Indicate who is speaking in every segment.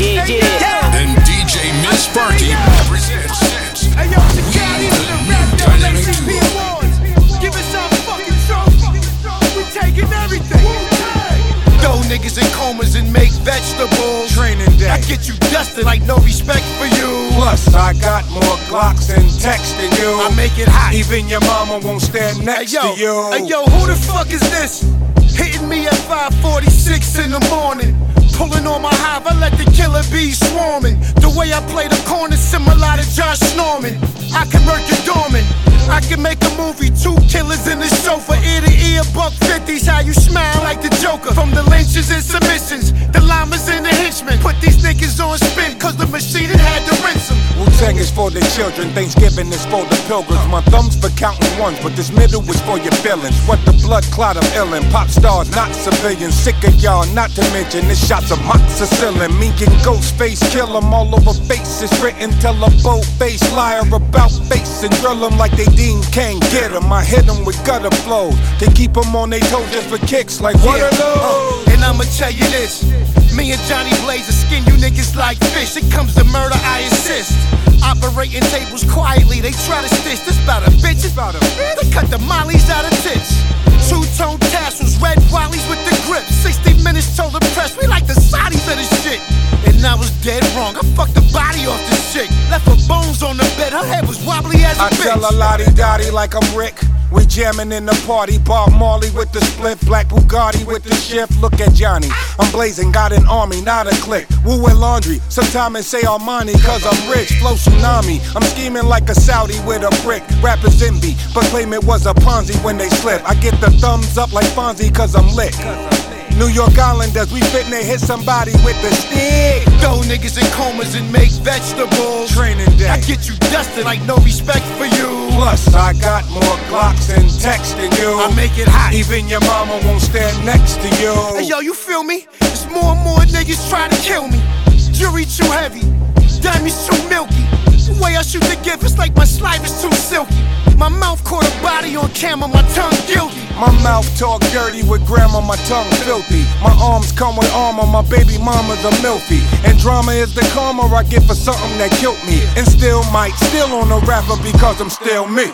Speaker 1: Yeah, yeah.
Speaker 2: Then DJ Miss Sparky presents
Speaker 3: Hey yo, the county the rap
Speaker 2: Dynamic
Speaker 3: Awards. Give us our fucking trophy. We taking everything. Throw niggas in comas and make vegetables.
Speaker 4: Training day.
Speaker 3: I get you dusted like no respect for you.
Speaker 4: Plus, I got more Glocks and texts than you.
Speaker 3: I make it hot.
Speaker 4: Even your mama won't stand
Speaker 3: Hey
Speaker 4: next
Speaker 3: yo,
Speaker 4: to you.
Speaker 3: hey yo, who the fuck is this? At 5:46 in the morning. Pulling on my hive, I let the killer be swarming. The way I play the corner, similar to Josh Norman. I can you dormant. I can make a movie, two killers in the sofa, ear to ear, buck fifties. How you smile like the Joker? From the lynches and submissions, the llamas and the henchmen. Put these niggas on spin, cause the machine had to rinse them.
Speaker 4: Wu-Tang is for the children, Thanksgiving is for the pilgrims. My thumb's for counting ones, but this middle is for your feelings. What the blood clot of illin', pop stars, not civilians. Sick of y'all, not to mention the shots of moxicillin. Mink and ghost face, kill 'em all over faces. Written, tell a bold face liar about face and drill 'em like they Dean can't get 'em. I hit 'em with gutter flows to keep 'em on their toes just for kicks like what Waterloo.
Speaker 3: Uh, and I'ma tell you this. Me and Johnny Blazer skin you niggas like fish. It comes to murder, I assist. Operating tables quietly, they try to stitch this about a bitch. About a They cut the mollies out of tits. Two tone tassels, red wallies with the grip. 60 minutes told the press, we like the Saudis of this shit. And I was dead wrong. I fucked the body off this chick. Left her bones on the bed, her head was wobbly as a
Speaker 4: I
Speaker 3: bitch.
Speaker 4: tell a lottie dottie like I'm Rick. We jamming in the party, Bob Marley with the split, Black Bugatti with the shift. Look at Johnny, I'm blazing, got an army, not a clique. Woo and laundry, sometimes say Armani, cause I'm rich. Flow tsunami, I'm scheming like a Saudi with a brick. Rappers envy, but claim it was a Ponzi when they slip. I get the thumbs up like Fonzie, cause I'm lit. New York Islanders, we fitting to hit somebody with the stick.
Speaker 3: Throw niggas in comas and make vegetables.
Speaker 4: Training day.
Speaker 3: I get you dusted like no respect for you.
Speaker 4: Plus, I got more Glocks and texts than you.
Speaker 3: I make it hot.
Speaker 4: Even your mama won't stand next to you.
Speaker 3: Hey yo, you feel me? There's more and more niggas trying to kill me. Jury too heavy, diamonds too milky. The way I shoot the gift, it's like my saliva is too silky. My mouth caught a body on camera, my tongue guilty.
Speaker 4: My mouth talk dirty with grandma, my tongue filthy. My arms come with armor, my baby mama's a milfy. And drama is the karma I get for something that killed me. And still might, still on a rapper because I'm still me.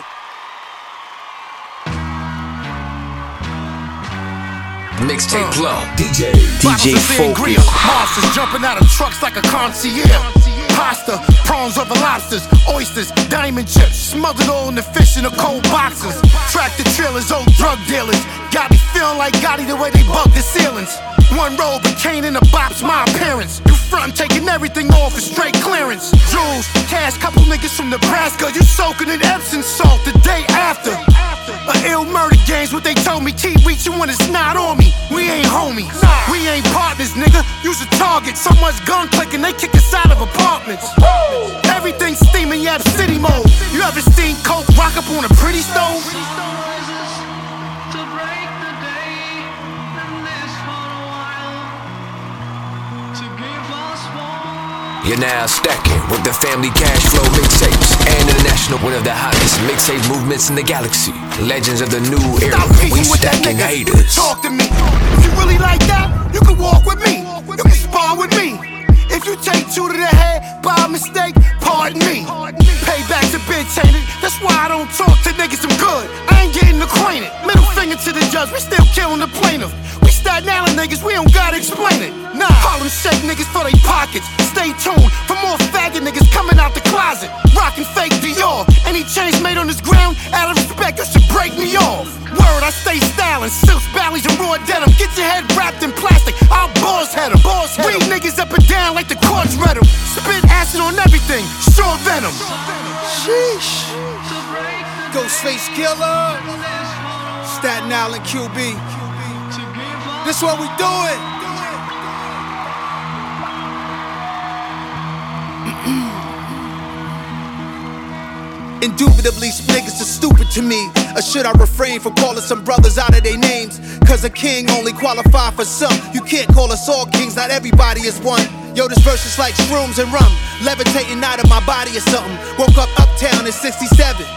Speaker 2: Mixtape Flow. Uh, DJ.
Speaker 1: DJ
Speaker 3: Bottles of sangria,
Speaker 1: Focuz.
Speaker 3: monsters jumping out of trucks like a concierge. Pasta, prawns over lobsters, oysters, diamond chips, smothered all in the fish in the cold boxes. Track the trailers, old drug dealers. Got me feeling like Gotti the way they bug the ceilings. One roll, but cane in the box, my appearance. You front taking everything off for straight clearance. Jewels, cash, couple niggas from Nebraska. You soaking in Epsom salt the day after. A ill murder game's what they told me. Keep reaching when it's not on me. We ain't homies. Nah. We ain't partners, nigga. Use a target. So much gun clicking, they kick us out of apartments. Everything steaming, you have city mode. You ever seen coke rock up on a pretty stove?
Speaker 2: You're now stacking with the family cash flow mixtapes and international one of the hottest mixtape movements in the galaxy. Legends of the new era.
Speaker 3: Stop
Speaker 2: We
Speaker 3: beefing with that
Speaker 2: stacking
Speaker 3: nigga.
Speaker 2: haters.
Speaker 3: Talk to me. If you really like that, you can walk with me. You can spar with me. If you take two to the head by mistake, pardon me. Payback's a bit tainted. That's why I don't talk to niggas I'm good. I ain't getting acquainted. Middle finger to the judge, we still killing the plaintiff. We Staten Island niggas, we don't gotta explain it. Nah, Harlem shake niggas for they pockets. Stay tuned for more faggot niggas coming out the closet. Rockin' fake Dior. Any change made on this ground, out of respect, you should break me off. Word, I stay styling. Silks, ballies, and raw denim. Get your head wrapped in plastic. I'll boss head 'em. Read niggas up and down like the courts read 'em. Spit acid on everything. Sure venom. Sheesh.
Speaker 5: Ghostface Killah, Staten Island QB. This what we doing. Indubitably, niggas are stupid to me. Or should I refrain from calling some brothers out of their names? Cause a king only qualify for some. You can't call us all kings, not everybody is one. Yo, this verse is like shrooms and rum. Levitating out of my body or something. Woke up uptown in 67.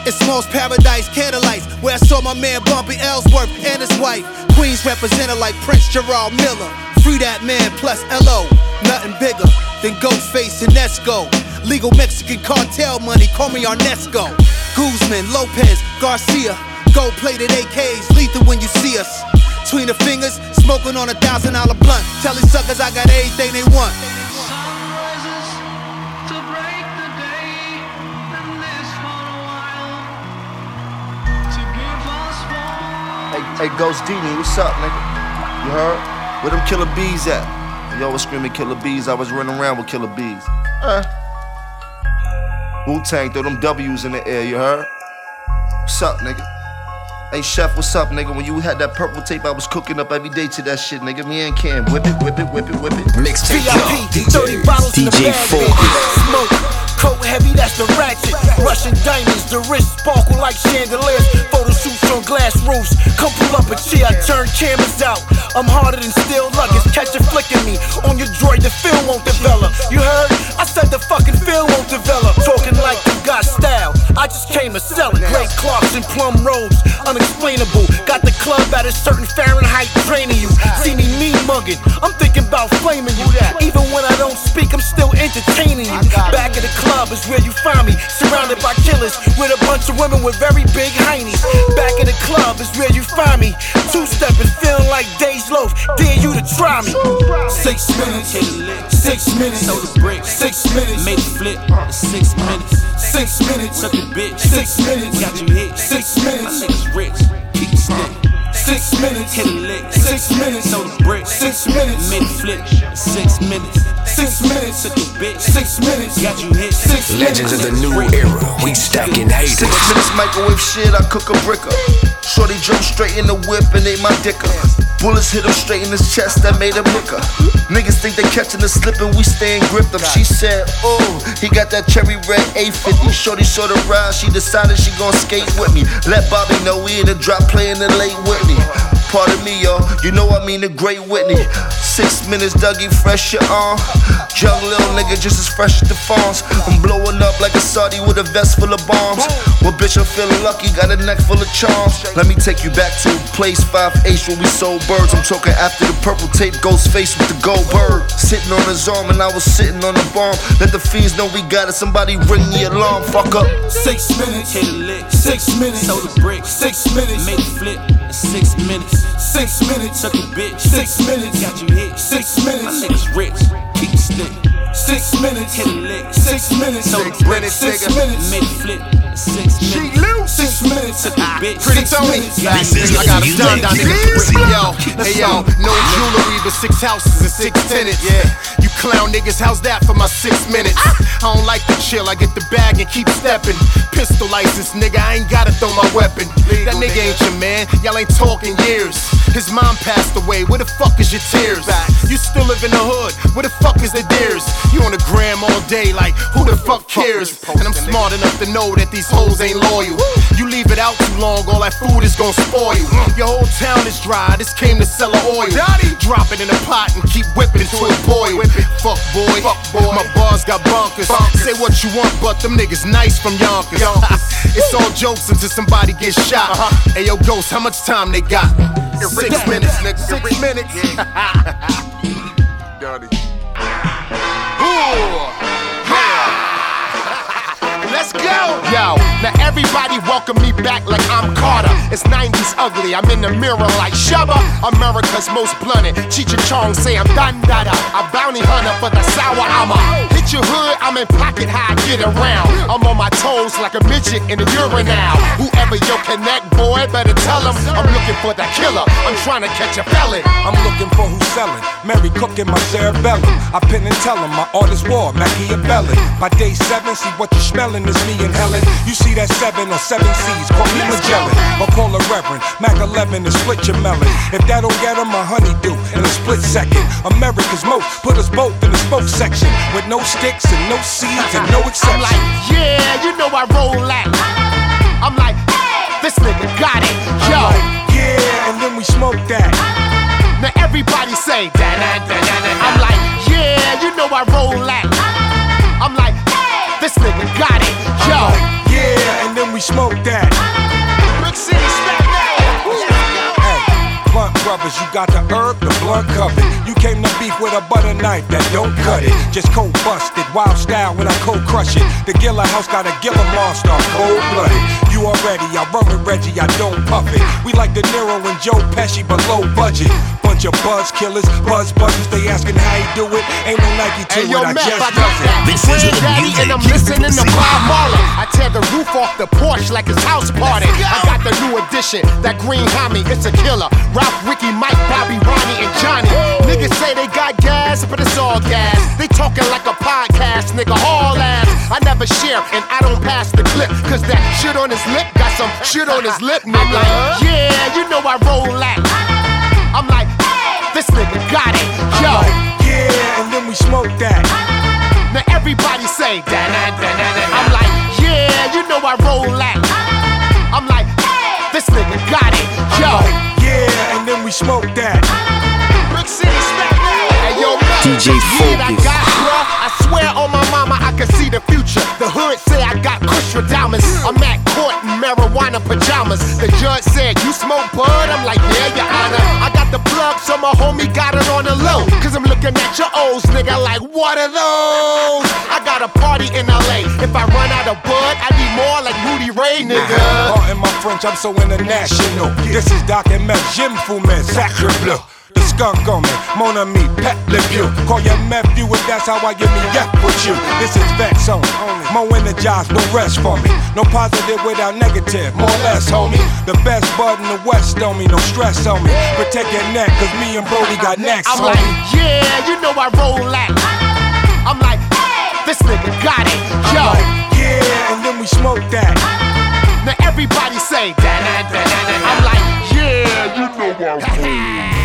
Speaker 5: It's Smalls Paradise, Candlelights. Where I saw my man Bumpy Ellsworth and his wife. Queens represented like Prince Gerald Miller. Free that man plus LO. nothing bigger than Ghostface and Esco. Legal Mexican cartel money, call me Arnesco. Guzman, Lopez, Garcia, gold plated AKs, lethal when you see us. Between the fingers, smoking on a thousand dollar blunt. Tell these suckers I got everything they want.
Speaker 1: Hey, Ghost Deini, what's up, nigga? You heard? Where them killer bees at? Y'all was screaming killer bees, I was running around with killer bees. Uh. Wu Tang, throw them W's in the air, you heard? What's up, nigga? Hey, Chef, what's up, nigga? When you had that purple tape, I was cooking up every day to that shit, nigga. Me and Cam, whip it, whip it, whip it, whip it.
Speaker 2: Mixtape,
Speaker 3: VIP, 30 bottles in the
Speaker 2: DJ
Speaker 3: bag,
Speaker 2: Four.
Speaker 3: Smoke. Coat heavy, that's the ratchet. Russian diamonds, the wrist sparkle like chandeliers. Photo shoots on glass roofs. Come pull up a chair, I turn cameras out. I'm harder than steel luggage. Catch a flick at me. On your droid, the film won't develop. You heard? I said the fucking film won't develop. Talking like you got style. I just came to sell it. Great clocks and plum robes. Unexplainable. Got the club at a certain Fahrenheit training you. See me mean mugging. I'm thinking about flaming you. Even when I don't speak, I'm still entertaining you. Back at the club is where you find me. Surrounded by killers with a bunch of women with very big heinies. Back at the club is where you find me. Two stepping, feeling like Days Loaf. Dare you to try me.
Speaker 6: Six minutes, six minutes, sold a brick, six minutes, made a flip, six minutes, six minutes, took a bitch, six minutes, got you hit, six minutes, my niggas rich, keep it stick. Six minutes, hit a lick, six minutes, sold the brick, six minutes, made a flip, six minutes, six minutes, took a bitch, six minutes, got you hit, six minutes.
Speaker 2: Legends of the new era, we stacking haters.
Speaker 1: Six minutes microwave shit, I cook a bricker. Shorty jumped straight in the whip and ate my dicker. Bullets hit him straight in his chest, that made him liquor. Niggas think they catching the slip and we stay and grip them. She said, Oh, he got that cherry red A50. Shorty saw the ride, she decided she gon' skate with me. Let Bobby know we in the drop playing the late Whitney. Pardon me, y'all, you know I mean the great Whitney. Six minutes, Dougie, fresh your arm. Young little nigga, just as fresh as the farms. I'm blowing up like a Saudi with a vest full of bombs. Well, bitch, I'm feeling lucky, got a neck full of charms. Let me take you back to a place 5H where we sold birds. I'm talking after the purple tape, ghost face with the gold bird. Sitting on his arm, and I was sitting on the bomb. Let the fiends know we got it. Somebody ring the alarm, fuck up.
Speaker 6: Six minutes, hit a lick, six minutes, sold a brick, six minutes, made a flip, six minutes, six minutes, took a bitch, six minutes, got you hit, six minutes, my niggas rich, keep it stick. Six minutes, hit a lick, six minutes, sold a brick, six minutes, made a flip, six minutes, six minutes, took a ah, bitch,
Speaker 7: Pretty
Speaker 6: six
Speaker 7: Tony.
Speaker 6: minutes, got you
Speaker 7: is I got
Speaker 6: six
Speaker 7: him done down
Speaker 6: minutes.
Speaker 7: nigga. Yo, hey yo, no jewelry but six houses and six tenants. Yeah, you clown niggas, how's that for my six minutes? I don't like to chill, I get the bag and keep stepping. Pistol license, nigga, I ain't gotta throw my weapon. That nigga ain't your man, y'all ain't talking years. His mom passed away, where the fuck is your tears? You still live in the hood, where the fuck is the deers? You on the gram all day, like who the fuck cares? And I'm smart enough to know that these hoes ain't loyal. You leave it out too long, all that food is gon' spoil. Mm. Your whole town is dry, this came to sell a oil. Drop it in a pot and keep whipping till it boil. Fuck boy, my bars got bonkers. Say what you want, but them niggas nice from Yonkers. it's all jokes until somebody gets shot. Uh-huh. Hey yo, Ghost, how much time they got? Six minutes, nigga. Six minutes. Go! Yo, now everybody welcome me back like I'm Carter. It's 90s ugly, I'm in the mirror like Shubba. America's most blunted. Cheech and Chong say I'm done dada. A bounty hunter for the sour I'ma hit your hood, I'm in pocket high, get around. I'm on my toes like a midget in a urinal. Whoever you connect, boy, better tell him I'm looking for the killer. I'm trying to catch a felon.
Speaker 4: I'm looking for who's selling. Mary cooking my cerebellum. I pin and tell 'em my art is war, Machiavelli. By day seven, see what you smelling is me and Helen. You see that seven or seven C's, call me Magellan. Or call a Reverend, Mac 11 and split your melon. If that don't get 'em a honeydew in a split second. America's most put us both in the smoke section. With no sticks and no seeds and no
Speaker 7: I'm like, yeah, you know I roll that. I'm like, this nigga got it. Yo,
Speaker 4: Like, yeah, and then we smoke that.
Speaker 7: now everybody say that. I'm like, yeah, you know I roll that. I'm like, got it. Yo,
Speaker 4: Like, yeah, and then we smoke that.
Speaker 7: Brick City, snap that.
Speaker 4: Hey, blunt brothers. You got the herb, the blunt covered. You came to beef with a butter knife that don't cut it. Just cold busted, wild style when I cold crush it. The Gilla House got a Gilla monster, cold blooded. You already, I run with Reggie, I don't puff it. We like De Niro and Joe Pesci, but low budget. Bunch of buzz killers, buzz buzzers. They asking how you do it. Ain't no Nike to
Speaker 7: Hey,
Speaker 4: it.
Speaker 7: yo,
Speaker 4: I
Speaker 7: Mac,
Speaker 4: just
Speaker 7: I
Speaker 4: does
Speaker 7: got
Speaker 4: it.
Speaker 7: that
Speaker 8: This is a
Speaker 7: granddaddy
Speaker 8: music
Speaker 7: and I'm
Speaker 8: you
Speaker 7: listening to. Bob Marley. I tear the roof off the porch like it's house party. I got the new edition, that green homie, it's a killer. Ralph, Ricky, Mike, Bobby, Ronnie, and Johnny. Niggas say they got gas, but it's all gas. They talking like a podcast, nigga, all ass. I never share and I don't pass the clip, cause that shit on his lip got some shit on his lip, nigga. Yeah, you know I roll that. I'm like, this nigga got it, yo.
Speaker 4: Like, yeah, and then we smoke that.
Speaker 7: Now everybody say da na da na da. I'm like, yeah, you know I roll that. I'm like, this nigga got it, yo.
Speaker 4: Like, yeah, and then we smoke that.
Speaker 7: Big City smack that. Hey yo,
Speaker 8: DJ
Speaker 7: this I
Speaker 8: Focuz.
Speaker 7: got, bruh. I swear on my mama, I can see the future. The hood say I got kush with diamonds. I'm at court in marijuana pajamas. The judge said, You smoke bud? I'm like, looking at your O's, nigga, like, What are those? I got a party in LA. If I run out of bud, I need more like Rudy Ray, nigga.
Speaker 4: Pardon my French, I'm so international. This is Doc and Jim Fumet, Sacre Bleu. The skunk on me, Mon ami, Pepe Le Pew. Call your nephew if that's how I give me F with you. This is Vex on me, More energized, no rest for me. No positive without negative, more or less, homie. The best bud in the West on me, no stress on me. Protect your neck, cause me and Brody got next,
Speaker 7: I'm
Speaker 4: homie.
Speaker 7: like, yeah, you know I roll that. I'm like, this nigga got it, yo.
Speaker 4: Like, yeah, and then we smoke that.
Speaker 7: Now everybody say da da na na. I'm like, yeah, you know I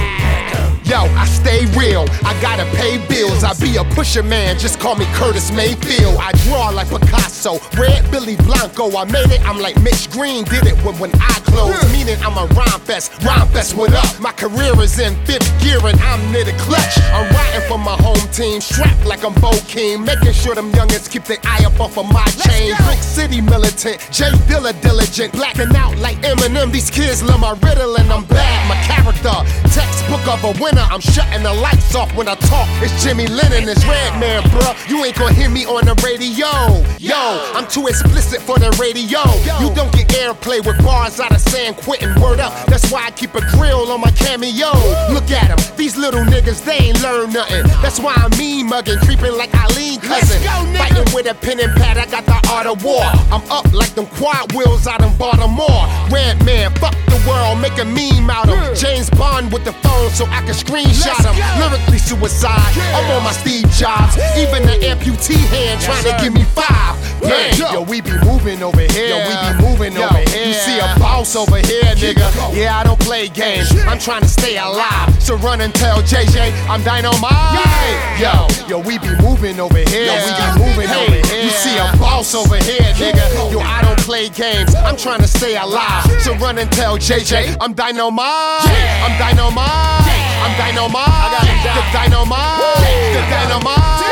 Speaker 7: Yo, I stay real. I gotta pay bills. I be a pusher man. Just call me Curtis Mayfield. I draw like Picasso. Red Billy Blanco. I made it. I'm like Mitch Green did it when when I close. Meaning I'm a rhyme fest. Rhyme fest. What up? My career is in fifth gear and I'm near the clutch. I'm riding for my home team. Strapped like I'm Bo King. Making sure them youngins keep their eye up off of my chain. Brick City militant. J Dilla diligent. Blacking out like Eminem. These kids love my riddle and I'm bad. My character. Textbook of a winner. I'm shutting the lights off when I talk. It's Jimmy Lennon, it's Redman, bruh. You ain't gonna hear me on the radio. Yo, I'm too explicit for the radio. You don't get airplay with bars out of San Quentin. Word up, that's why I keep a grill on my cameo. Look at them, these little niggas, they ain't learn nothing. That's why I'm mean mugging, creeping like Eileen cousin. Fighting with a pen and pad, I got the art of war. I'm up like them quad wheels out in Baltimore. Red man, fuck the world, make a meme out of James Bond with the phone so I can screenshot him. Lyrically suicide, I'm on my Steve Jobs. Even the amputee hand trying to give me five. Man, yo, we be moving over here. Yo, we be moving over here. You see a boss over here, nigga. Yeah, I don't play games. I'm trying to stay alive. So run and tell JJ I'm dynamite. Yo, yo, we be moving over here. Yo, we be moving over here. You see a boss over here, nigga. Yo, I don't play games. I'm trying to stay alive. So run and tell JJ I'm dynamite. I'm dynamite. I'm dynamite. I got the dynamite. The dynamite.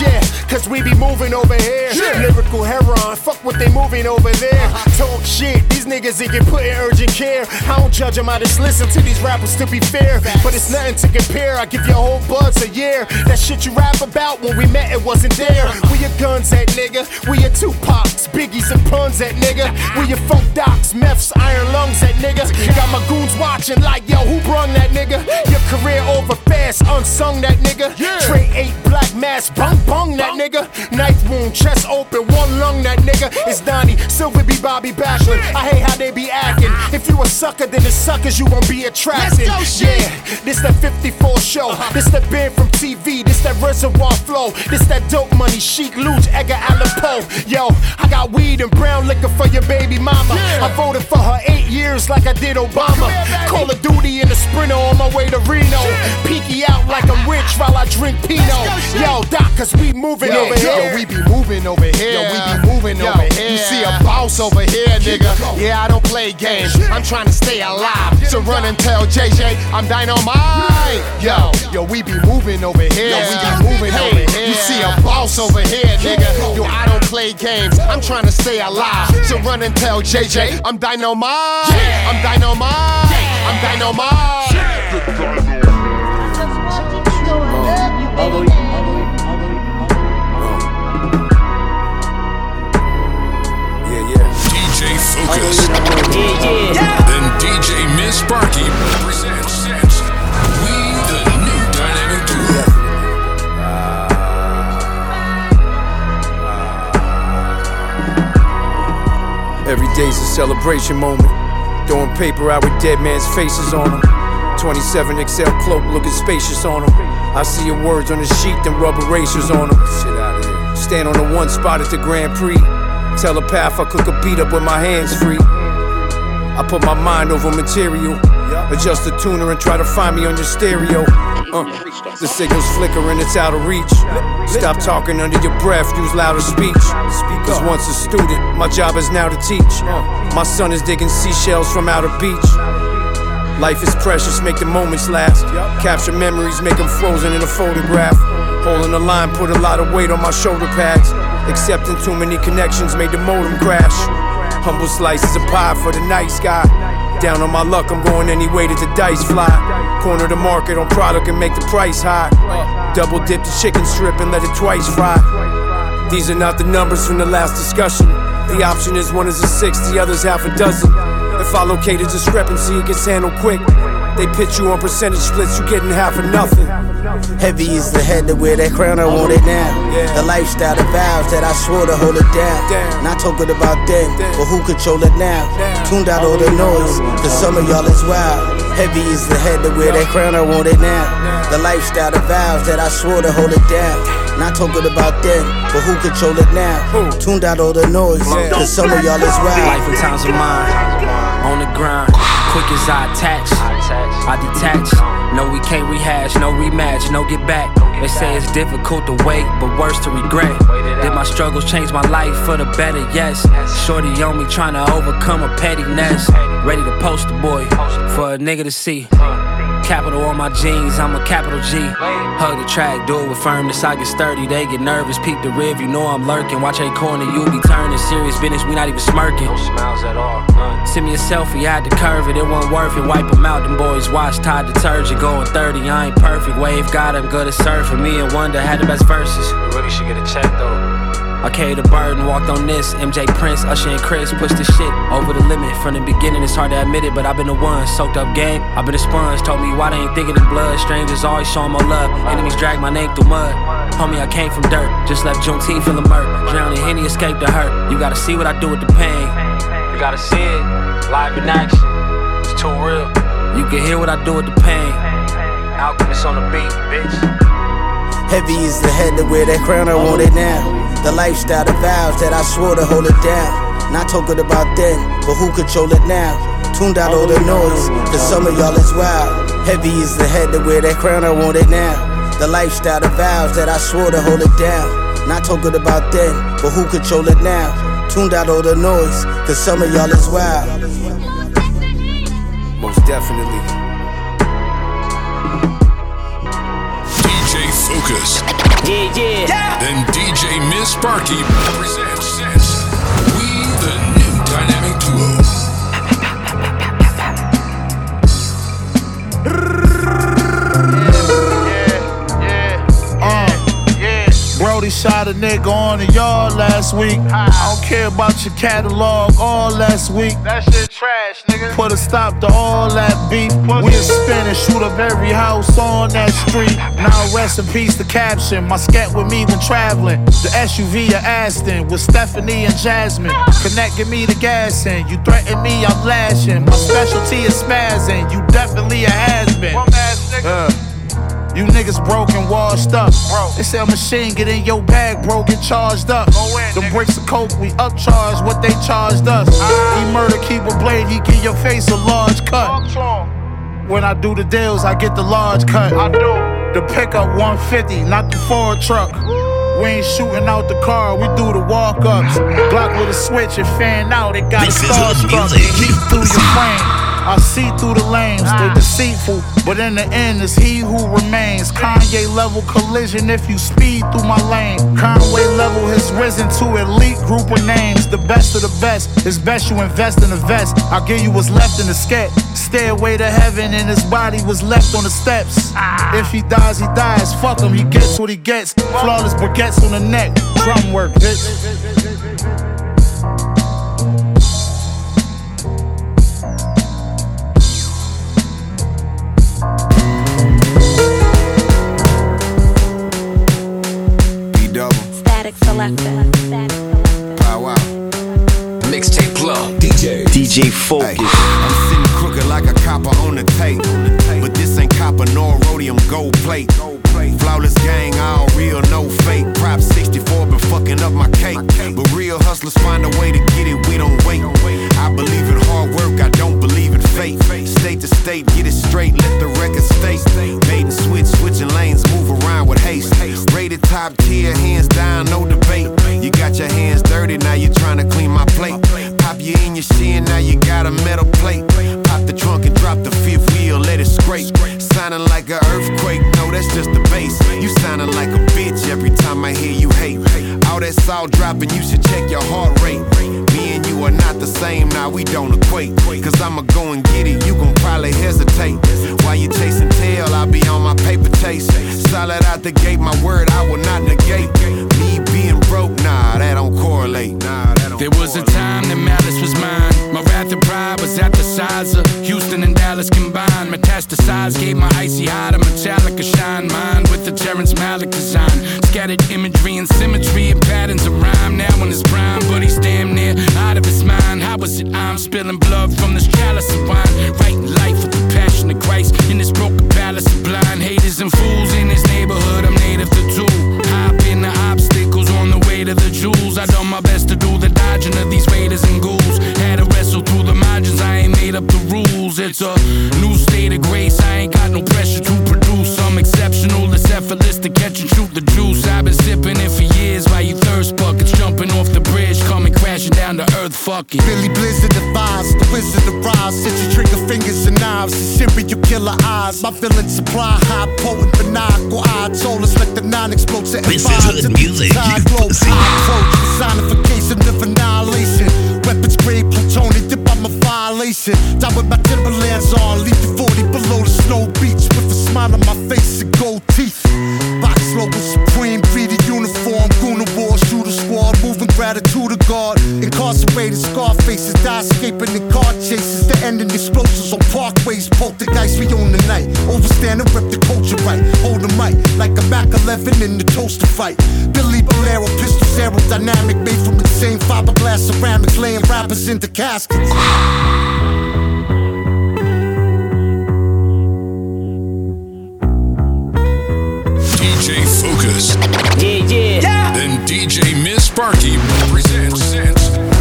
Speaker 9: Yeah, cause we be moving over here. Lyrical heron, fuck what they moving over there. Uh-huh. Talk shit, these niggas they get put in urgent care. I don't judge them, I just listen to these rappers to be fair. But it's nothing to compare, I give you a whole buzz a year. That shit you rap about when we met, it wasn't there. Uh-huh. Where your guns at, nigga? Where your Tupacs, Biggies, and Puns at, nigga? Where your funk docs, meths, iron lungs at, nigga? Got my goons watching like, yo, who brung that nigga? Your career over fast, unsung that nigga. Trey 8 black mask, bung bung that nigga. Knife wound, chest open, one lung that nigga. It's Donnie, Silver be Bobby Bachelor. I hate how they be acting. If you a sucker, then the suckers you won't be attracting. Yeah, this that 54 show. This that band from TV. This that reservoir flow. This that dope money, chic, luge, Edgar Allan Poe. Yo, I got weed and brown liquor for your baby mama. I voted for her eight years like I did Obama. Call of Duty in the sprinter on my way to Reno. Peeky out like I'm rich while I drink Pinot. Yo, Doc, cause we moving
Speaker 7: Yo,
Speaker 9: over
Speaker 7: yo, we be moving over here. Yo, we be moving
Speaker 9: Yo,
Speaker 7: over here. You see a boss over here, nigga. Yeah, I don't play games. I'm trying to stay alive. So run and tell JJ I'm dynamite. Yo, yo, we be moving over here. Yo, we be moving over here. You see a boss over here, nigga. Yo, I don't play games. I'm trying to stay alive. So run and tell JJ I'm dynamite. I'm dynamite. I'm dynamite.
Speaker 8: DJ Focuz. Then DJ Miss Sparky presents We the New Dynamic Duo.
Speaker 10: Every day's a celebration moment. Throwing paper out with dead man's faces on them. 27 XL cloak looking spacious on them. I see your words on the sheet, then rubber erasers on them. Stand on the one spot at the Grand Prix. Telepath, I cook a beat up with my hands free. I put my mind over material. Adjust the tuner and try to find me on your stereo. Uh, the signal's flickering, it's out of reach. Stop talking under your breath, use louder speech. Cause once a student, my job is now to teach. My son is digging seashells from outer beach. Life is precious, make the moments last. Capture memories, make them frozen in a photograph. Holding the line, put a lot of weight on my shoulder pads. Accepting too many connections made the modem crash. Humble slices of pie for the nice guy. Down on my luck, I'm going any way that the dice fly. Corner the market on product and make the price high. Double dip the chicken strip and let it twice fry. These are not the numbers from the last discussion. The option is one is a six, the other's half a dozen. If I locate a discrepancy, it gets handled quick. They pitch you on percentage splits, you getting half or nothing.
Speaker 11: Heavy is the head to wear that crown, I want it now. The lifestyle, the vows that I swore to hold it down. Not talking about then, but who control it now? Tuned out all the noise, cause some of y'all is wild. Heavy is the head to wear that crown, I want it now. The lifestyle, the vows that I swore to hold it down. Not talking about them, but who control it now? Tuned out all the noise, cause some of y'all is wild.
Speaker 12: Life and times of mine, on the grind. Quick as I attach, I detach. No, we can't rehash, no rematch, no get back. They say it's difficult to wait, but worse to regret. Did my struggles change my life for the better? Yes. Shorty on me trying to overcome a pettiness. Ready to post the boy for a nigga to see. Capital on my jeans, I'm a capital G. Hug the track, do it with firmness. I get sturdy, they get nervous. Peep the riv, you know I'm lurking. Watch a corner, you be turning. Serious business, we not even smirking. No smiles at all. Send me a selfie, I had to curve it, it wasn't worth it. Wipe them out, them boys watch Tide detergent. Going 30, I ain't perfect. Wave God, I'm good at surfing. Me and Wonder had the best verses. You really should get a check though. I carried a burden, walked on this. MJ Prince, Usher and Chris pushed the shit over the limit. From the beginning, it's hard to admit it, but I've been the one. Soaked up game, I've been a sponge. Told me why they ain't thinking in blood. Strangers always showing more love. Enemies drag my name through mud. Homie, I came from dirt. Just left Juneteenth feeling murk. Drowning Henny, escaped the hurt. You gotta see what I do with the pain. You gotta see it, live in action. It's too real. You can hear what I do with the pain. Alchemist on the beat, bitch.
Speaker 11: Heavy is the head to wear that crown, I want it now. The lifestyle, the vows that I swore to hold it down. Not talking about then, but who control it now? Tuned out all the noise, cause some of y'all is wild. Heavy is the head to wear that crown, I want it now. The lifestyle, the vows that I swore to hold it down. Not talking about then, but who control it now? Tuned out all the noise, cause some of y'all is wild.
Speaker 10: Most definitely.
Speaker 8: DJ Focuz.
Speaker 12: Yeah, yeah.
Speaker 8: Then DJ Miss Sparky presents
Speaker 13: shot a nigga on the yard last week. I don't care about your catalog all last week.
Speaker 14: That shit trash, nigga.
Speaker 13: Put a stop to all that beef. We a spin and shoot up every house on that street. Now rest in peace the caption. My scat with me when traveling. The SUV of Aston with Stephanie and Jasmine. Connecting me to gas in. You threaten me, I'm lashing. My specialty is spazzing. You definitely a has been. You niggas broken, washed up. They say a machine get in your bag, bro, get charged up. The bricks of coke, we upcharged what they charged us. He murder, keep a blade, he give your face a large cut. When I do the deals, I get the large cut. I do. The pickup 150, not the Ford truck. We ain't shooting out the car, we do the walk ups. Glock with a switch and fan out, it got starstruck. Keep through your frame. I see through the lanes, they ah. deceitful, but in the end, it's he who remains. Kanye level collision if you speed through my lane. Conway level has risen to elite group of names. The best of the best, it's best you invest in a vest. I'll give you what's left in the sketch. Stairway to heaven, and his body was left on the steps. Ah. If he dies, he dies. Fuck him, he gets what he gets. Flawless baguettes on the neck. Drum work, bitch.
Speaker 15: Static selector.
Speaker 2: Pow wow. Mixtape plug. DJ.
Speaker 16: DJ Focuz.
Speaker 17: I'm sitting crooked like a copper on the tape. But this ain't copper nor rhodium gold plate. Flawless gang, all real, no fake. Prop 64 been fucking up my cake. But real hustlers find a way to get it, we don't wait. I believe in hard work, I don't believe in fate. State to state, get it straight, let the record stay. Bait and switch, switching lanes, move around with haste. Rated top tier, hands down, no debate. You got your hands dirty, now you're trying to clean my plate. Pop you in your shin, now you got a metal plate. Pop the trunk and drop the fifth wheel, let it scrape. Sounding like an earthquake, no, that's just the bass. You sounding like a bitch every time I hear you hate. All that salt dropping, you should check your heart rate. Me and you are not the same, now we don't equate. Cause I'ma go and get it, you gon' probably hesitate. While you chasing tail, I'll be on my paper chase. Solid out the gate, my word I will not negate. Me being broke, nah, that don't correlate. Nah, that don't
Speaker 18: There was a time that malice was mine. My wrath and pride was at the size of Houston and Dallas combined. Metastasized, gave my icy hide a metallic a shine. Mine with the Terrence Malick design. Scattered imagery and symmetry and patterns of rhyme. Now in his prime, but he's damn near out of his mind. How is it I'm spilling blood from this chalice of wine? Writing life with the passion of Christ in this broken palace of blind haters and fools in this neighborhood. I'm native to two. The to the jewels. I done my best to do the dodging of these raiders and ghouls. Had to wrestle through the made up the rules. It's a new state of grace. I ain't got no pressure to produce. I'm exceptional. It's effortless to catch and shoot the juice. I've been sipping it for years while you thirst buckets jumping off the bridge, coming crashing down to earth. Fuck it.
Speaker 3: Billy Blizzard the vibes, the wizard arrives. Since you trigger fingers and knives, the serial killer eyes. My villain supply high potent maniacal eyes. Soulless like the non explosive.
Speaker 16: This is hood music, you pussy.
Speaker 3: approach the signification of annihilation. Grade plutonium, dip I'm a violation. Die with my Timberlands on, leave you 40 below the snow beach with a smile on my face and gold teeth. Box logo supreme, greedy uniform, Guna war, shooter squad, moving gratitude to God. Incarcerated scar faces, die escaping in car chases. The ending explosives on parkways, poltergeist. We own the night. Overstand and rep the culture right. Hold the mic like a Mac 11 in the toaster fight. Billy Bolero, pistols aerodynamic, made from the same fiberglass ceramics, laying rappers into caskets.
Speaker 8: DJ Focuz.
Speaker 16: Yeah, yeah.
Speaker 8: Then DJ Miss Sparky presents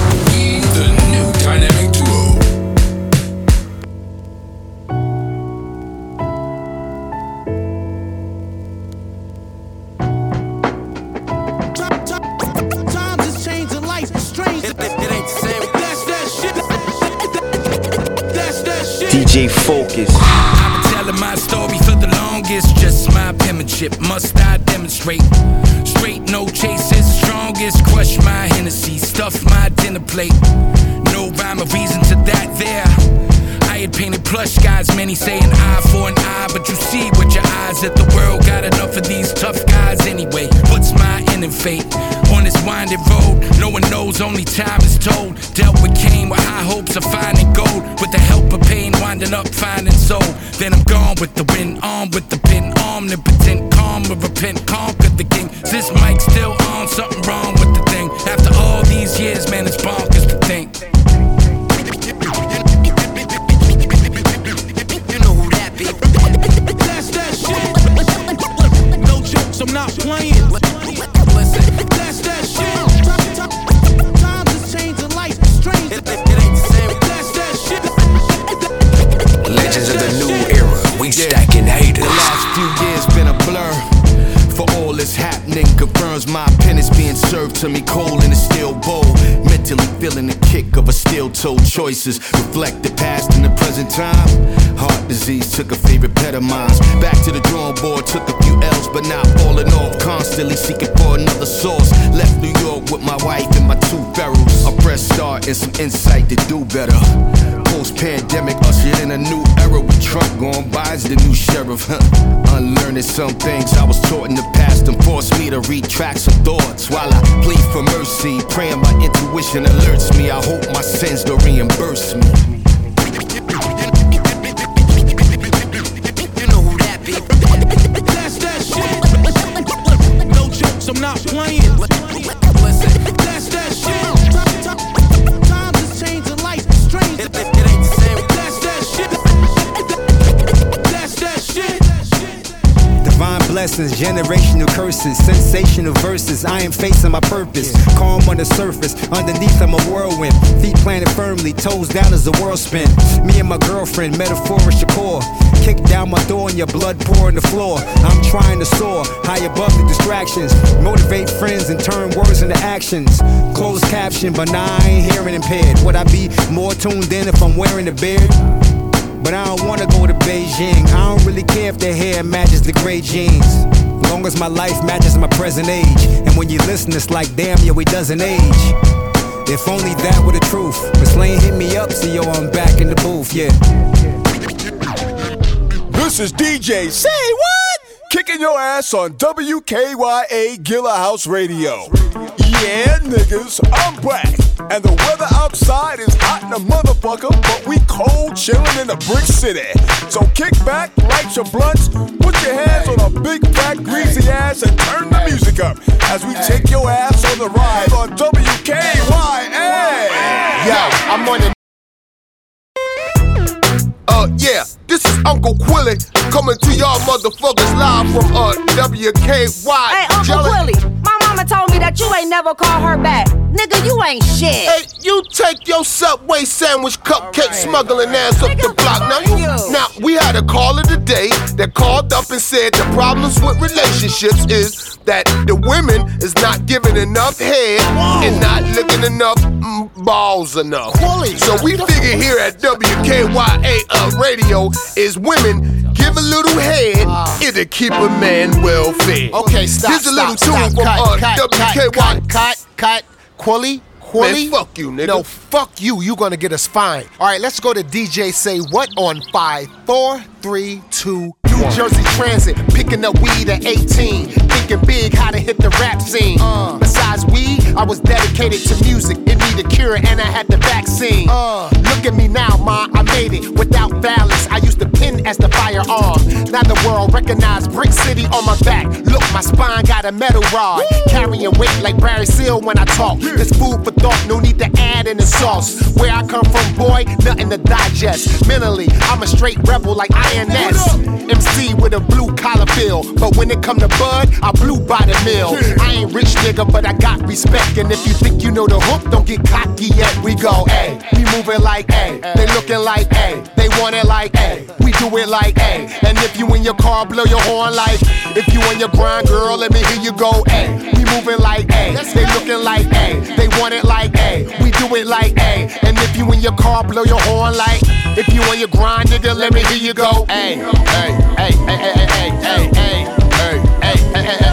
Speaker 16: DJ Focuz.
Speaker 18: I've been telling my story for the longest. Just my penmanship, must I demonstrate? Straight, no chases, strongest. Crush my Hennessy, stuff my dinner plate. No rhyme or reason to that there. I had painted plush guys, many say an eye for an eye, but you see with your eyes that the world got enough of these tough guys anyway. What's my end and fate? On this winding road, no one knows, only time is told. Dealt with Cain hopes of finding gold, with the help of pain, winding up finding soul. Then I'm gone with the wind, armed with the pin, omnipotent, calm, or repent, conquer the king. Is this mic still on? Something wrong
Speaker 17: happening confirms my my penance being served to me cold in a steel bowl. Mentally feeling the kick of a steel toe. Choices reflect the past and the present time. Heart disease took a favorite pet of mine. Back to the drawing board, took a few L's, but not falling off. Constantly seeking for another source. Left New York with my wife and my two ferals. A fresh start and some insight to do better. Post pandemic ushered in a new era with Trump going by as the new sheriff. Huh. Unlearning some things I was taught in the past and forced me to retract some thoughts while I plead for mercy. Praying my intuition alerts me. I hope my sins don't reimburse me.
Speaker 15: Curses, sensational verses. I am facing my purpose. Calm on the surface, underneath I'm a whirlwind. Feet planted firmly, toes down as the world spin. Me and my girlfriend, metaphoric Shakur. Kick down my door and your blood pour on the floor. I'm trying to soar high above the distractions. Motivate friends and turn words into actions. Closed caption, but now I ain't hearing impaired. Would I be more tuned in if I'm wearing a beard? But I don't wanna go to Beijing. I don't really care if the hair matches the gray jeans. Long as my life matches my present age. And when you listen, it's like, damn, yo, he doesn't age. If only that were the truth. Miss Lane hit me up, so yo, I'm back in the booth, yeah.
Speaker 19: This is DJ Say What? Kicking your ass on WKYA Gilla House Radio. Yeah, niggas, I'm back. And the weather outside is hot in a motherfucker, but we cold chillin' in the brick city. So kick back, light your blunts, put your hands on a big fat greasy ass and turn the music up as we take your ass on the ride on WKYA.
Speaker 9: Yo, I'm on the Uh, yeah, this is Uncle Quilly coming to y'all motherfuckers live from uh WKY.
Speaker 20: Hey, Uncle Willie, my you ain't never call her back. Nigga, you ain't shit.
Speaker 9: Hey, you take your Subway sandwich cupcake smuggling ass up the block. Now you, now we had a caller today that called up and said the problems with relationships is that the women is not giving enough head and not looking enough mm, balls enough. So we figure here at WKYA uh, Radio is women give a little head, it'll keep a man well fed.
Speaker 7: Okay, stop.
Speaker 9: Here's a little
Speaker 7: stop,
Speaker 9: tune
Speaker 7: stop,
Speaker 9: from
Speaker 7: cut,
Speaker 9: uh,
Speaker 7: cut,
Speaker 9: WKY.
Speaker 7: Cut, cut, cut. Quilly, Quilly.
Speaker 9: Man, fuck you, nigga.
Speaker 7: No, fuck you. You gonna get us fined. All right, let's go to DJ Say What on five, four, three, two. New Jersey Transit, picking up weed at 18. Thinking big how to hit the rap scene. Besides weed, I was dedicated to music. It needed cure and I had the vaccine. Look at me now, ma, I made it without balance. I used the pin as the firearm. Now the world recognize Brick City on my back. Look, my spine got a metal rod. Carrying weight like Barry Seal when I talk. This food for thought, no need to add in the sauce. Where I come from, boy, nothing to digest. Mentally, I'm a straight rebel like INS. MC with a blue collar feel. But when it come to bud, I blew by the mill. I ain't rich nigga, but I got respect. And if you think you know the hook, don't get cocky yet. We go, hey, we moving like, hey, they looking like, hey, they want it like, hey, we do it like, hey. And if you in your car, blow your horn like, if you in your grind, girl, let me hear you go, hey. We moving like, hey, they looking like, hey, they want it like, hey, we do it like, hey. And if you in your car, blow your horn like, if you on your grind, nigga, let me hear you go, hey, hey, hey, hey, hey, hey, hey, hey, hey, hey, hey, hey,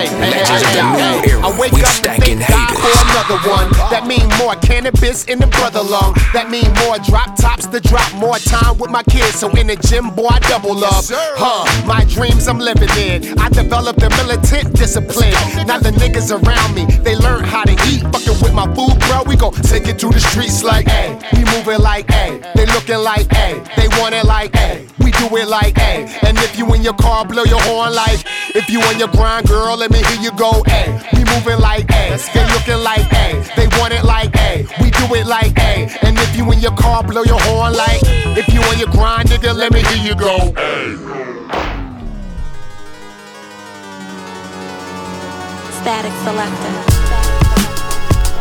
Speaker 7: hey, hey, hey,
Speaker 2: of the new era.
Speaker 7: I wake
Speaker 2: We
Speaker 7: up
Speaker 2: stacking
Speaker 7: and thank God for another one. That mean more cannabis in the brother lung. That mean more drop tops to drop more time with my kids. So in the gym, boy, I double up. Huh? My dreams I'm living in. I developed a militant discipline. Now the niggas around me, they learn how to eat. Fucking with my food, bro. We gon' take it to the streets like, hey. We moving like, hey. They looking like, hey. They want it like, hey. We do it like, hey. And if you in your car, blow your horn like. If you on your grind, girl, let me hear you go, hey. We moving like, hey. They looking like, hey. They want it like, hey. We do it like, hey. And if you in your car, blow your horn like. If you on your grind, nigga, let me hear you go, hey.
Speaker 21: Static Selector.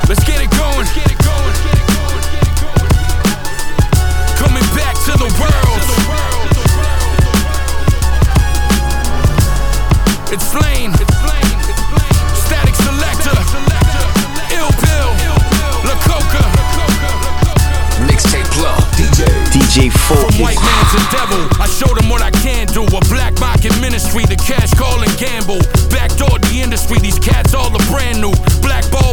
Speaker 18: Let's get it going. Coming back to the world. It's flame. It's flame. It's flame. Static selector. Ill pill. La Coca.
Speaker 2: Mixtape club. DJ.
Speaker 22: DJ
Speaker 18: Focuz.
Speaker 22: From
Speaker 18: white man to devil. I showed him what I can do. A black market ministry. The cash call and gamble. Backdoor the industry. These cats all are brand new. Black ball